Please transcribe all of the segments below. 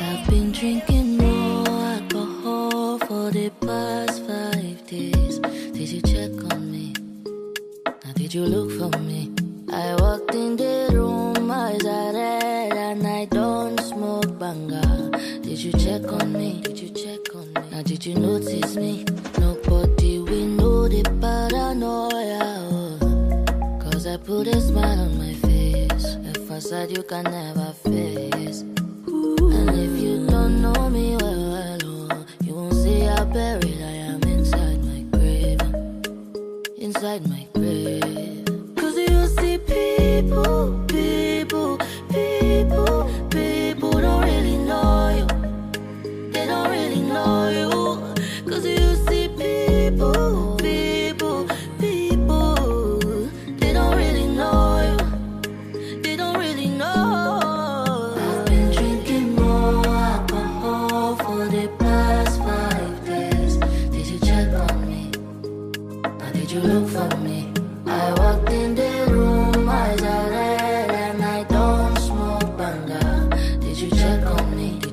I've been drinking more alcohol for the past five days. Did you check on me? Now did you look for me? I walked in the room, eyes are red, and I don't smoke banga. Did you check on me? Did you check on me? Now did you notice me? Nobody put a smile on my face. A facade you can never face. And if you don't know me well, well, oh, you won't see how buried I am inside my grave. Inside my grave. Cause you see people,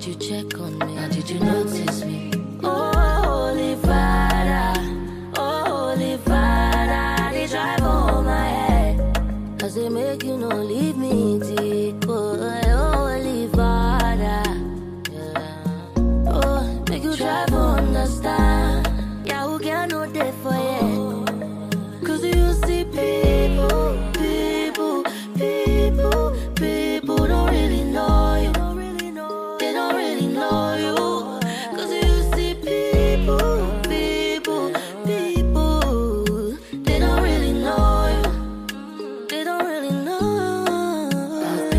Did you check on me? Now did you notice me? Oh, holy Father, oh, holy Father, they drive on my head. Cause they make you no leave me deep.